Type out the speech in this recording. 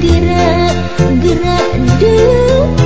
gerak gerak dulu.